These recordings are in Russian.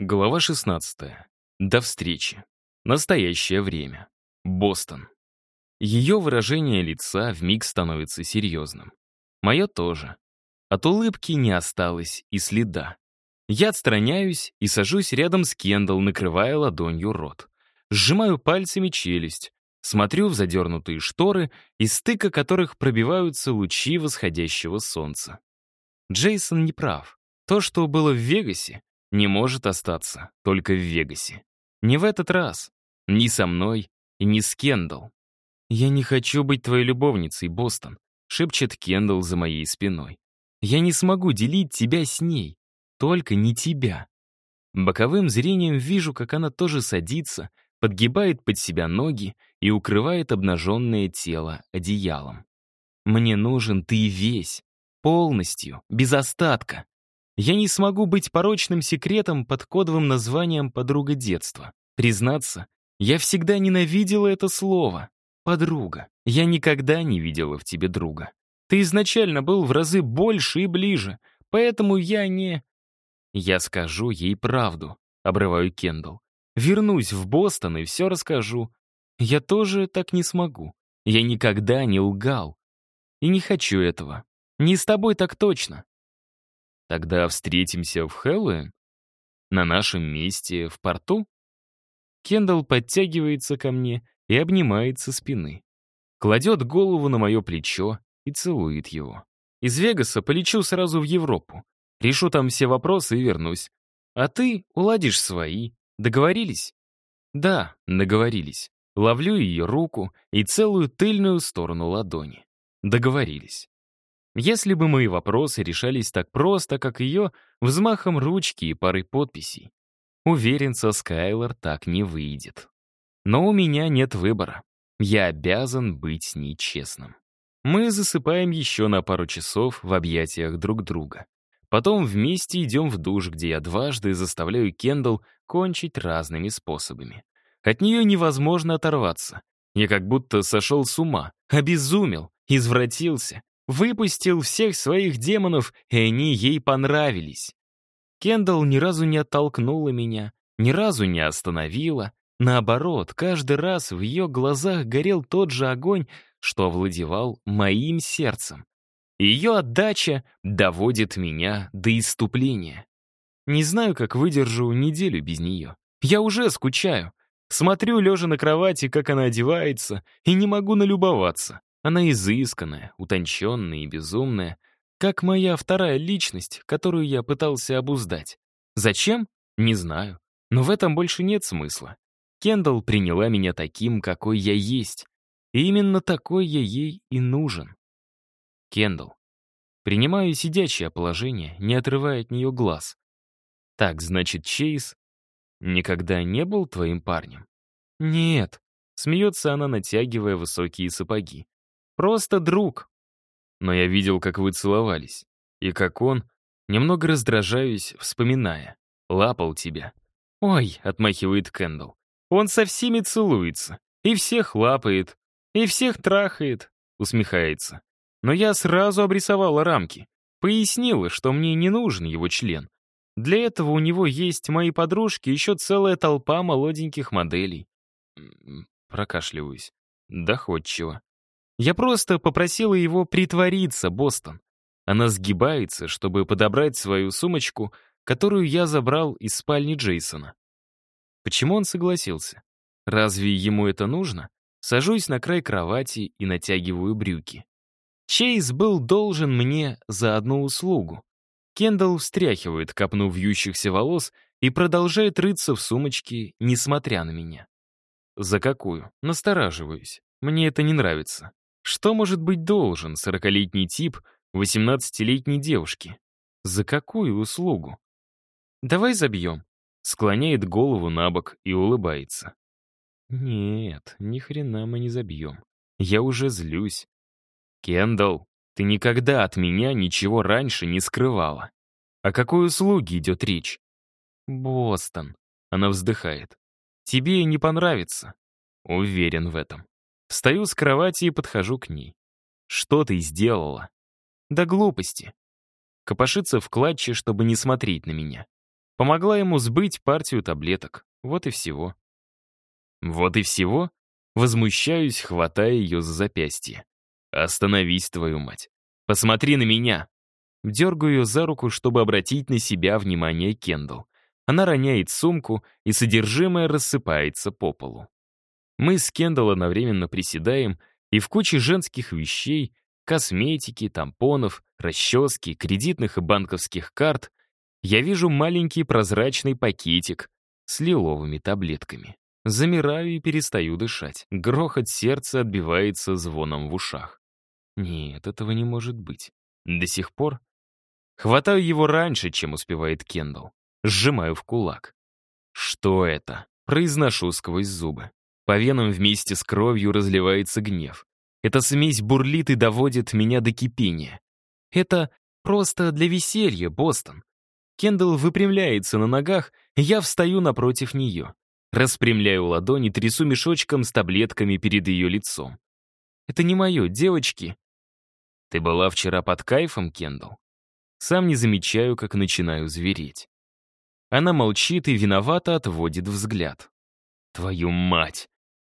Глава 16. До встречи. Настоящее время. Бостон. Ее выражение лица вмиг становится серьезным. Мое тоже. От улыбки не осталось и следа. Я отстраняюсь и сажусь рядом с Кендалл, накрывая ладонью рот. Сжимаю пальцами челюсть, смотрю в задернутые шторы, из стыка которых пробиваются лучи восходящего солнца. Джейсон не прав. То, что было в Вегасе, не может остаться только в Вегасе. Не в этот раз. Ни со мной, ни с Кендалл. «Я не хочу быть твоей любовницей, Бостон», — шепчет Кендалл за моей спиной. «Я не смогу делить тебя с ней. Только не тебя». Боковым зрением вижу, как она тоже садится, подгибает под себя ноги и укрывает обнаженное тело одеялом. «Мне нужен ты весь, полностью, без остатка. Я не смогу быть порочным секретом под кодовым названием «подруга детства». Признаться, я всегда ненавидела это слово. «Подруга, я никогда не видела в тебе друга. Ты изначально был в разы больше и ближе, поэтому я не...» «Я скажу ей правду», — обрываю Кендалл. «Вернусь в Бостон и все расскажу. Я тоже так не смогу. Я никогда не лгал. И не хочу этого. Не с тобой так точно. Тогда встретимся в Хэллоуин? На нашем месте, в порту? Кендалл подтягивается ко мне и обнимается спины. Кладет голову на мое плечо и целует его. Из Вегаса полечу сразу в Европу. Решу там все вопросы и вернусь. А ты уладишь свои. Договорились? Да, договорились. Ловлю ее руку и целую тыльную сторону ладони. Договорились. Если бы мои вопросы решались так просто, как ее, взмахом ручки и парой подписей. Уверен, со Скайлор так не выйдет. Но у меня нет выбора. Я обязан быть с ней честным. Мы засыпаем еще на пару часов в объятиях друг друга. Потом вместе идем в душ, где я дважды заставляю Кендалл кончить разными способами. От нее невозможно оторваться. Я как будто сошел с ума, обезумел, извратился выпустил всех своих демонов, и они ей понравились. Кендалл ни разу не оттолкнула меня, ни разу не остановила. Наоборот, каждый раз в ее глазах горел тот же огонь, что овладевал моим сердцем. Ее отдача доводит меня до иступления. Не знаю, как выдержу неделю без нее. Я уже скучаю. Смотрю, лежа на кровати, как она одевается, и не могу налюбоваться. Она изысканная, утонченная и безумная, как моя вторая личность, которую я пытался обуздать. Зачем? Не знаю. Но в этом больше нет смысла. Кендалл приняла меня таким, какой я есть. И именно такой я ей и нужен. Кендалл. Принимаю сидячее положение, не отрывая от нее глаз. Так, значит, Чейз никогда не был твоим парнем? Нет. Смеется она, натягивая высокие сапоги. Просто друг. Но я видел, как вы целовались, и как он, немного раздражаюсь, вспоминая, лапал тебя. «Ой», — отмахивает Кэндл, — «он со всеми целуется, и всех лапает, и всех трахает», — усмехается. Но я сразу обрисовала рамки, пояснила, что мне не нужен его член. Для этого у него есть мои подружки, и еще целая толпа молоденьких моделей. Прокашливаюсь. Доходчиво. Я просто попросила его притвориться, Бостон. Она сгибается, чтобы подобрать свою сумочку, которую я забрал из спальни Джейсона. Почему он согласился? Разве ему это нужно? Сажусь на край кровати и натягиваю брюки. Чейз был должен мне за одну услугу. Кендалл встряхивает копну вьющихся волос и продолжает рыться в сумочке, несмотря на меня. За какую? Настораживаюсь. Мне это не нравится. Что может быть должен сорокалетний тип 18-летней девушки? За какую услугу? «Давай забьем», — склоняет голову на бок и улыбается. «Нет, ни хрена мы не забьем. Я уже злюсь. Кендалл, ты никогда от меня ничего раньше не скрывала. О какой услуге идет речь?» «Бостон», — она вздыхает. «Тебе не понравится». Уверен в этом. Встаю с кровати и подхожу к ней. «Что ты сделала?» «Да глупости». Копошится в клатче, чтобы не смотреть на меня. Помогла ему сбыть партию таблеток. Вот и всего. Вот и всего? Возмущаюсь, хватая ее за запястье. «Остановись, твою мать! Посмотри на меня!» Дергаю ее за руку, чтобы обратить на себя внимание Кендалл. Она роняет сумку, и содержимое рассыпается по полу. Мы с Кендалл одновременно приседаем, и в куче женских вещей, косметики, тампонов, расчески, кредитных и банковских карт я вижу маленький прозрачный пакетик с лиловыми таблетками. Замираю и перестаю дышать. Грохот сердца отбивается звоном в ушах. Нет, этого не может быть. До сих пор Хватаю его раньше, чем успевает Кендалл. Сжимаю в кулак. «Что это?» — произношу сквозь зубы. По венам вместе с кровью разливается гнев. Эта смесь бурлит и доводит меня до кипения. Это просто для веселья, Бостон. Кендалл выпрямляется на ногах, я встаю напротив нее. Распрямляю ладони, трясу мешочком с таблетками перед ее лицом. «Это не мое, девочки». «Ты была вчера под кайфом, Кендалл?» Сам не замечаю, как начинаю звереть. Она молчит и виновато отводит взгляд. «Твою мать!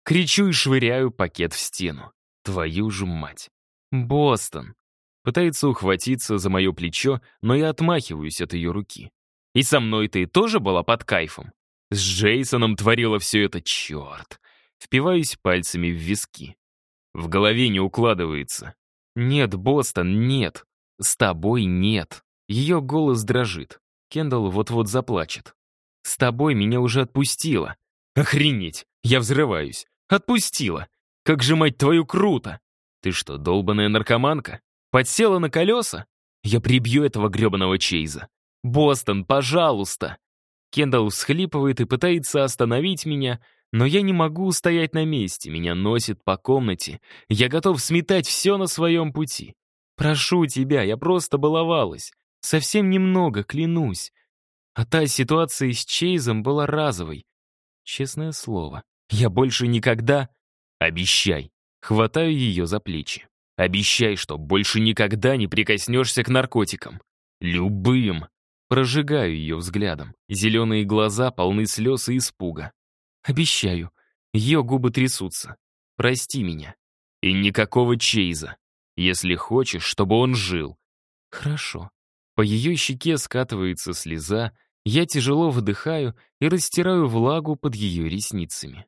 Кричу и швыряю пакет в стену. Твою же мать. Бостон. Пытается ухватиться за мое плечо, но я отмахиваюсь от ее руки. И со мной ты тоже была под кайфом? С Джейсоном творила все это, черт. Впиваюсь пальцами в виски. В голове не укладывается. Нет, Бостон, нет. С тобой нет. Ее голос дрожит. Кендалл вот-вот заплачет. С тобой меня уже отпустило. Охренеть, я взрываюсь. Отпустила. Как же, мать твою, круто! Ты что, долбаная наркоманка? Подсела на колеса? Я прибью этого гребаного Чейза. Бостон, пожалуйста! Кендалл всхлипывает и пытается остановить меня, но я не могу стоять на месте, меня носит по комнате. Я готов сметать все на своем пути. Прошу тебя, я просто баловалась. Совсем немного, клянусь. А та ситуация с Чейзом была разовой. Честное слово. Я больше никогда...» «Обещай». Хватаю ее за плечи. «Обещай, что больше никогда не прикоснешься к наркотикам. Любым». Прожигаю ее взглядом. Зеленые глаза полны слез и испуга. «Обещаю». Ее губы трясутся. «Прости меня». «И никакого Чейза. Если хочешь, чтобы он жил». «Хорошо». По ее щеке скатывается слеза, я тяжело вдыхаю и растираю влагу под ее ресницами.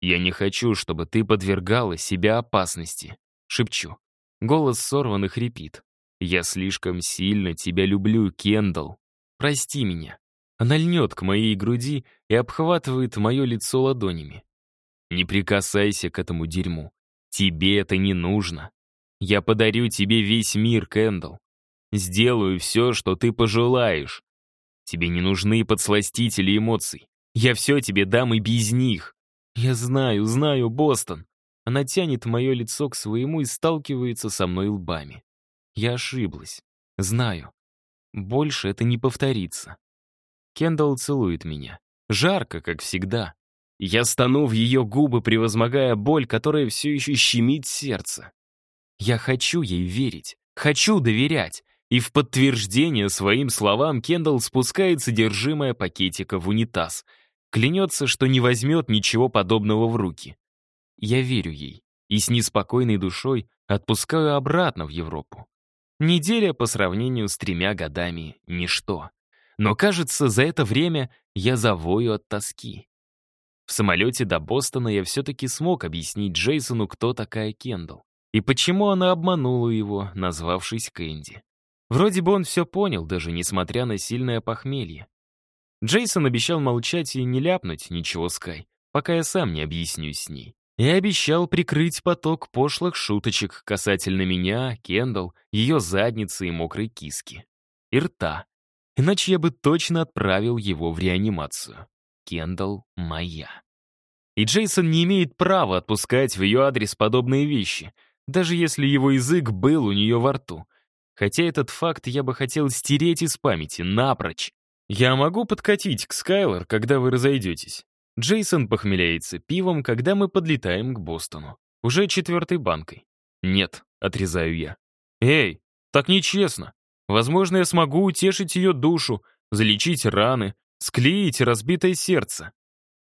«Я не хочу, чтобы ты подвергала себя опасности», — шепчу. Голос сорван и хрипит. «Я слишком сильно тебя люблю, Кендалл. Прости меня». Она льнет к моей груди и обхватывает мое лицо ладонями. «Не прикасайся к этому дерьму. Тебе это не нужно. Я подарю тебе весь мир, Кендалл. Сделаю все, что ты пожелаешь. Тебе не нужны подсластители эмоций. Я все тебе дам и без них. Я знаю, знаю, Бостон. Она тянет мое лицо к своему и сталкивается со мной лбами. Я ошиблась. Знаю. Больше это не повторится. Кендалл целует меня. Жарко, как всегда. Я стану в ее губы, превозмогая боль, которая все еще щемит сердце. Я хочу ей верить, хочу доверять. И в подтверждение своим словам Кендалл спускает содержимое пакетика в унитаз — Клянется, что не возьмет ничего подобного в руки. Я верю ей и с неспокойной душой отпускаю обратно в Европу. Неделя по сравнению с тремя годами — ничто. Но, кажется, за это время я завою от тоски. В самолете до Бостона я все-таки смог объяснить Джейсону, кто такая Кендалл, и почему она обманула его, назвавшись Кэнди. Вроде бы он все понял, даже несмотря на сильное похмелье. Джейсон обещал молчать и не ляпнуть ничего Скай, пока я сам не объясню с ней. И обещал прикрыть поток пошлых шуточек касательно меня, Кендалл, ее задницы и мокрой киски. И рта. Иначе я бы точно отправил его в реанимацию. Кендалл моя. И Джейсон не имеет права отпускать в ее адрес подобные вещи, даже если его язык был у нее во рту. Хотя этот факт я бы хотел стереть из памяти напрочь. Я могу подкатить к Скайлор, когда вы разойдетесь. Джейсон похмеляется пивом, когда мы подлетаем к Бостону. Уже четвертой банкой. Нет, отрезаю я. Эй, так нечестно. Возможно, я смогу утешить ее душу, залечить раны, склеить разбитое сердце.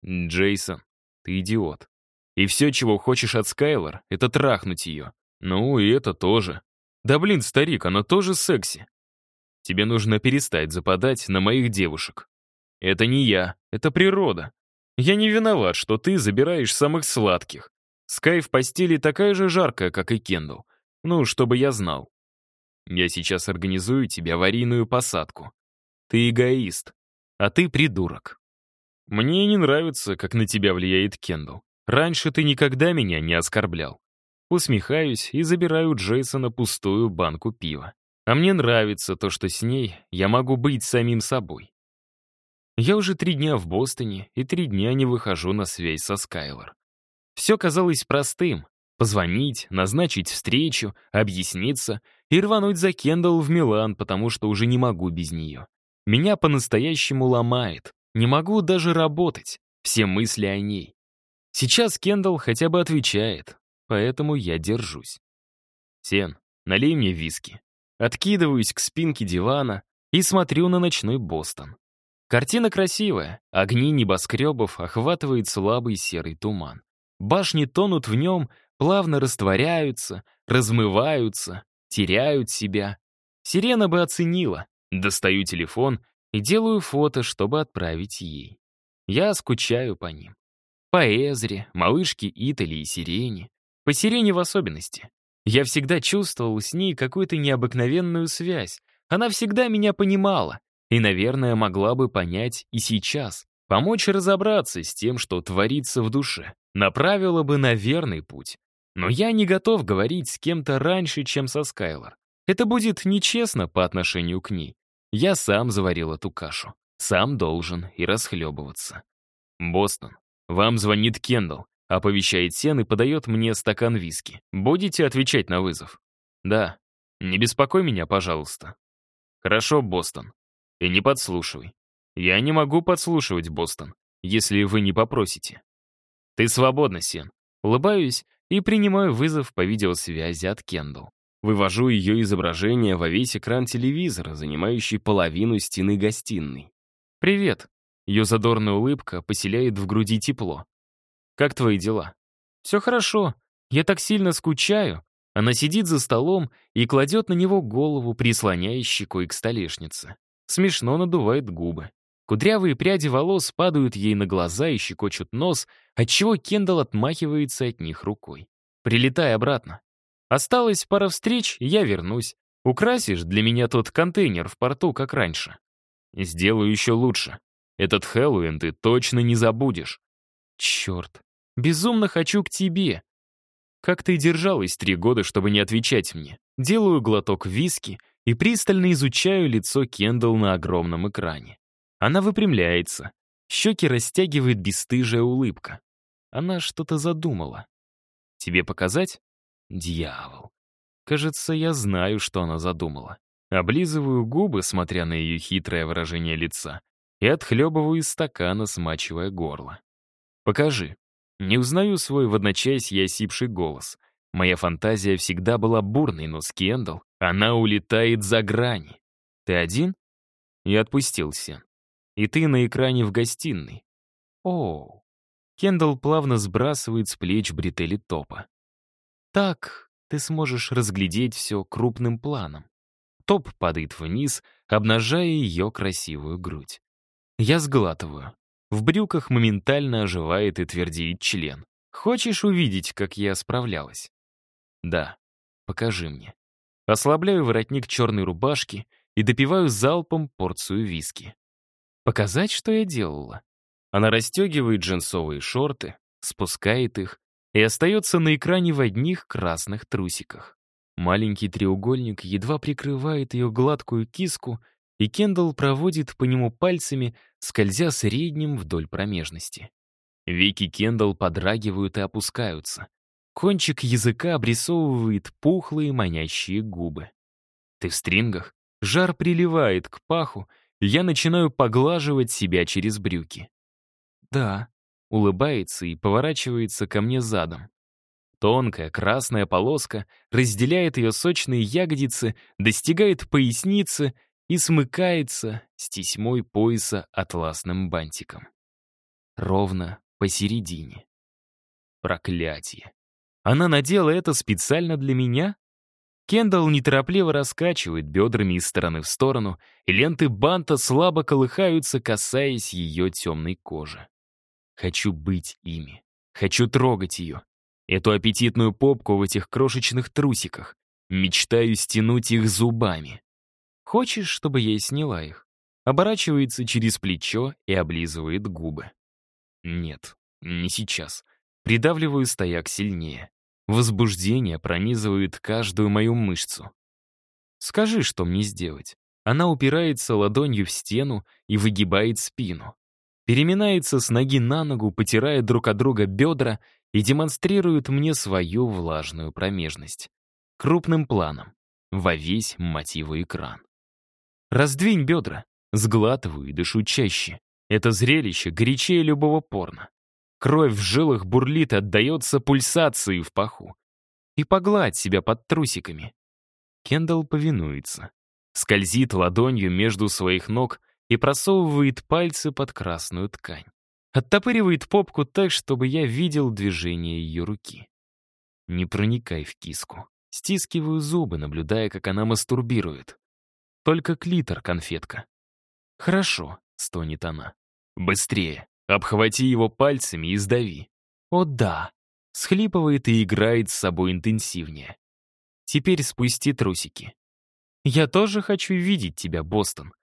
Джейсон, ты идиот. И все, чего хочешь от Скайлор, это трахнуть ее. Ну и это тоже. Да блин, старик, она тоже секси. Тебе нужно перестать западать на моих девушек. Это не я, это природа. Я не виноват, что ты забираешь самых сладких. Скай в постели такая же жаркая, как и Кендалл. Ну, чтобы я знал. Я сейчас организую тебе аварийную посадку. Ты эгоист, а ты придурок. Мне не нравится, как на тебя влияет Кендалл. Раньше ты никогда меня не оскорблял. Усмехаюсь и забираю Джейсона пустую банку пива. А мне нравится то, что с ней я могу быть самим собой. Я уже три дня в Бостоне и три дня не выхожу на связь со Скайлор. Все казалось простым. Позвонить, назначить встречу, объясниться и рвануть за Кендалл в Милан, потому что уже не могу без нее. Меня по-настоящему ломает. Не могу даже работать. Все мысли о ней. Сейчас Кендалл хотя бы отвечает, поэтому я держусь. «Сен, налей мне виски», откидываюсь к спинке дивана и смотрю на ночной Бостон. Картина красивая, огни небоскребов охватывает слабый серый туман. Башни тонут в нем, плавно растворяются, размываются, теряют себя. Сирена бы оценила. Достаю телефон и делаю фото, чтобы отправить ей. Я скучаю по ним. По Эзре, малышке Итали и Сирене. По Сирене в особенности. Я всегда чувствовал с ней какую-то необыкновенную связь. Она всегда меня понимала и, наверное, могла бы понять и сейчас, помочь разобраться с тем, что творится в душе, направила бы на верный путь. Но я не готов говорить с кем-то раньше, чем со Скайлор. Это будет нечестно по отношению к ней. Я сам заварил эту кашу. Сам должен и расхлебываться. «Бостон, вам звонит Кендалл. Оповещает Сен и подает мне стакан виски. «Будете отвечать на вызов?» «Да». «Не беспокой меня, пожалуйста». «Хорошо, Бостон. И не подслушивай». «Я не могу подслушивать, Бостон, если вы не попросите». «Ты свободна, Сен». Улыбаюсь и принимаю вызов по видеосвязи от Кендалл. Вывожу ее изображение во весь экран телевизора, занимающий половину стены гостиной. «Привет». Ее задорная улыбка поселяет в груди тепло. Как твои дела?» «Все хорошо. Я так сильно скучаю». Она сидит за столом и кладет на него голову, прислоняя щекой к столешнице. Смешно надувает губы. Кудрявые пряди волос падают ей на глаза и щекочут нос, отчего Кендалл отмахивается от них рукой. «Прилетай обратно. Осталась пара встреч, я вернусь. Украсишь для меня тот контейнер в порту, как раньше. Сделаю еще лучше. Этот Хэллоуин ты точно не забудешь». «Черт, Безумно хочу к тебе. Как ты держалась три года, чтобы не отвечать мне? Делаю глоток виски и пристально изучаю лицо Кендалл на огромном экране. Она выпрямляется. Щеки растягивает бесстыжая улыбка. Она что-то задумала. Тебе показать? Дьявол. Кажется, я знаю, что она задумала. Облизываю губы, смотря на ее хитрое выражение лица, и отхлебываю из стакана, смачивая горло. «Покажи», не узнаю свой в одночасье осипший голос. Моя фантазия всегда была бурной, но с Кендалл она улетает за грани. Ты один? Я отпустился. И ты на экране в гостиной. О, Кендалл плавно сбрасывает с плеч бретели топа. Так ты сможешь разглядеть все крупным планом. Топ падает вниз, обнажая ее красивую грудь. Я сглатываю в брюках моментально оживает и твердеет член. «Хочешь увидеть, как я справлялась?» «Да, покажи мне». Ослабляю воротник черной рубашки и допиваю залпом порцию виски. «Показать, что я делала?» Она расстегивает джинсовые шорты, спускает их и остается на экране в одних красных трусиках. Маленький треугольник едва прикрывает ее гладкую киску и Кендалл проводит по нему пальцами, скользя средним вдоль промежности. Веки Кендалл подрагивают и опускаются. Кончик языка обрисовывает пухлые манящие губы. Ты в стрингах? Жар приливает к паху, я начинаю поглаживать себя через брюки. Да, улыбается и поворачивается ко мне задом. Тонкая красная полоска разделяет ее сочные ягодицы, достигает поясницы — и смыкается с тесьмой пояса атласным бантиком. Ровно посередине. Проклятие. Она надела это специально для меня? Кендалл неторопливо раскачивает бедрами из стороны в сторону, и ленты банта слабо колыхаются, касаясь ее темной кожи. Хочу быть ими. Хочу трогать ее. Эту аппетитную попку в этих крошечных трусиках. Мечтаю стянуть их зубами. Хочешь, чтобы я сняла их?» Оборачивается через плечо и облизывает губы. «Нет, не сейчас». Придавливаю стояк сильнее. Возбуждение пронизывает каждую мою мышцу. «Скажи, что мне сделать?» Она упирается ладонью в стену и выгибает спину. Переминается с ноги на ногу, потирая друг от друга бедра и демонстрирует мне свою влажную промежность. Крупным планом, во весь мотиву экран. Раздвинь бедра. Сглатываю и дышу чаще. Это зрелище горячее любого порно. Кровь в жилах бурлит, отдается пульсации в паху. И погладь себя под трусиками. Кендалл повинуется. Скользит ладонью между своих ног и просовывает пальцы под красную ткань. Оттопыривает попку так, чтобы я видел движение ее руки. Не проникай в киску. Стискиваю зубы, наблюдая, как она мастурбирует. Только клитор конфетка. «Хорошо», — стонет она. «Быстрее! Обхвати его пальцами и сдави». «О да!» — схлипывает и играет с собой интенсивнее. «Теперь спусти трусики». «Я тоже хочу видеть тебя, Бостон».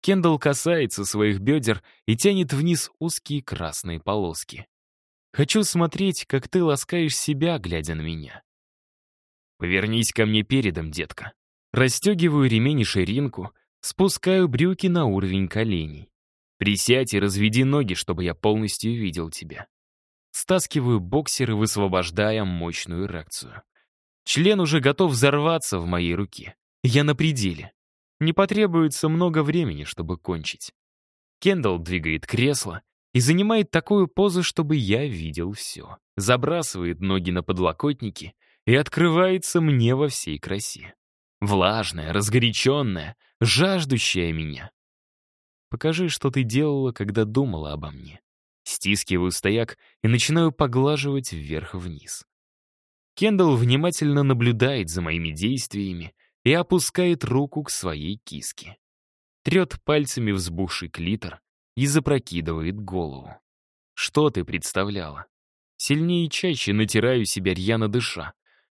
Кендалл касается своих бедер и тянет вниз узкие красные полоски. «Хочу смотреть, как ты ласкаешь себя, глядя на меня». «Повернись ко мне передом, детка», Расстегиваю ремень и ширинку, спускаю брюки на уровень коленей. Присядь и разведи ноги, чтобы я полностью видел тебя. Стаскиваю боксеры, высвобождая мощную эрекцию. Член уже готов взорваться в моей руке. Я на пределе. Не потребуется много времени, чтобы кончить. Кендалл двигает кресло и занимает такую позу, чтобы я видел все. Забрасывает ноги на подлокотники и открывается мне во всей красе. Влажная, разгоряченная, жаждущая меня. Покажи, что ты делала, когда думала обо мне. Стискиваю стояк и начинаю поглаживать вверх-вниз. Кендалл внимательно наблюдает за моими действиями и опускает руку к своей киске. Трет пальцами взбухший клитор и запрокидывает голову. Что ты представляла? Сильнее и чаще натираю себя рьяно дыша.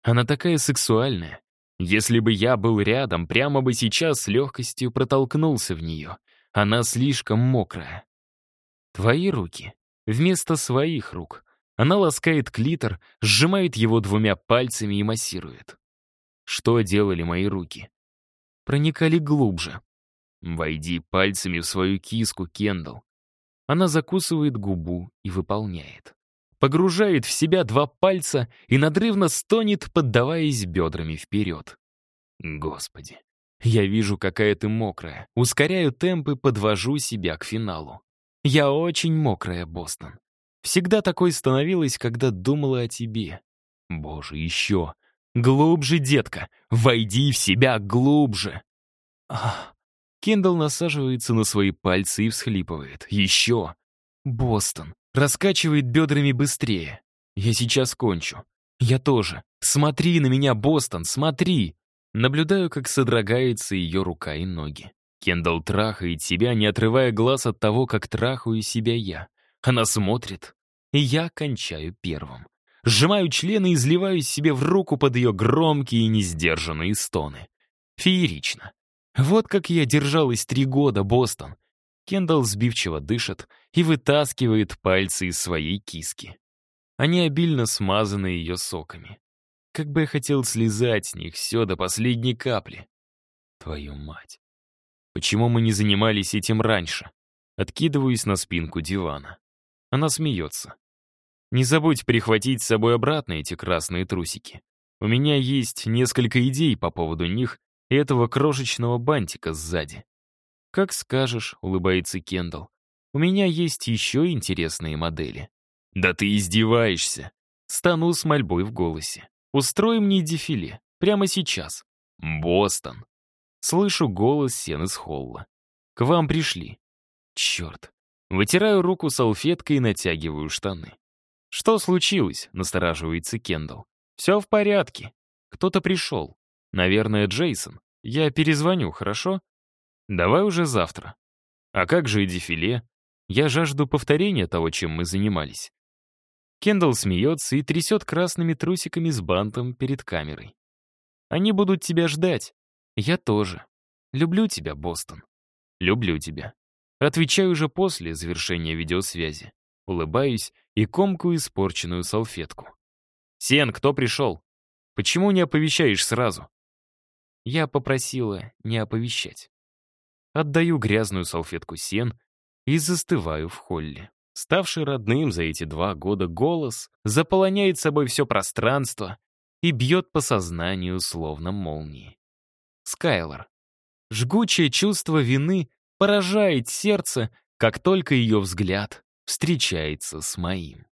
Она такая сексуальная, если бы я был рядом, прямо бы сейчас с легкостью протолкнулся в нее. Она слишком мокрая. Твои руки. Вместо своих рук. Она ласкает клитор, сжимает его двумя пальцами и массирует. Что делали мои руки? Проникали глубже. Войди пальцами в свою киску, Кендалл. Она закусывает губу и выполняет погружает в себя два пальца и надрывно стонет, поддаваясь бедрами вперед. Господи, я вижу, какая ты мокрая. Ускоряю темпы, подвожу себя к финалу. Я очень мокрая, Бостон. Всегда такой становилась, когда думала о тебе. Боже, еще. Глубже, детка. Войди в себя глубже. Ах. Кендалл насаживается на свои пальцы и всхлипывает. Еще. Бостон раскачивает бедрами быстрее. Я сейчас кончу. Я тоже. Смотри на меня, Бостон, смотри. Наблюдаю, как содрогается ее рука и ноги. Кендалл трахает себя, не отрывая глаз от того, как трахаю себя я. Она смотрит, и я кончаю первым. Сжимаю члены и изливаюсь себе в руку под ее громкие и несдержанные стоны. Феерично. Вот как я держалась три года, Бостон. Кендалл сбивчиво дышит и вытаскивает пальцы из своей киски. Они обильно смазаны ее соками. Как бы я хотел слезать с них все до последней капли. Твою мать. Почему мы не занимались этим раньше? Откидываюсь на спинку дивана. Она смеется. Не забудь прихватить с собой обратно эти красные трусики. У меня есть несколько идей по поводу них и этого крошечного бантика сзади. «Как скажешь», — улыбается Кендалл. «У меня есть еще интересные модели». «Да ты издеваешься!» Стану с мольбой в голосе. «Устрой мне дефиле. Прямо сейчас. Бостон!» Слышу голос Сен из холла. «К вам пришли». «Черт!» Вытираю руку салфеткой и натягиваю штаны. «Что случилось?» — настораживается Кендалл. «Все в порядке. Кто-то пришел. Наверное, Джейсон. Я перезвоню, хорошо?» Давай уже завтра. А как же и дефиле? Я жажду повторения того, чем мы занимались. Кендалл смеется и трясет красными трусиками с бантом перед камерой. Они будут тебя ждать. Я тоже. Люблю тебя, Бостон. Люблю тебя. Отвечаю уже после завершения видеосвязи. Улыбаюсь и комкую испорченную салфетку. «Сен, кто пришел? Почему не оповещаешь сразу?» Я попросила не оповещать. Отдаю грязную салфетку сен и застываю в холле. Ставший родным за эти два года голос заполоняет собой все пространство и бьет по сознанию словно молнии. Скайлор. Жгучее чувство вины поражает сердце, как только ее взгляд встречается с моим.